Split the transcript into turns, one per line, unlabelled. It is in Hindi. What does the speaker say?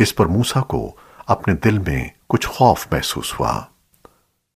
इस पर मूसा को अपने दिल में कुछ खौफ महसूस हुआ।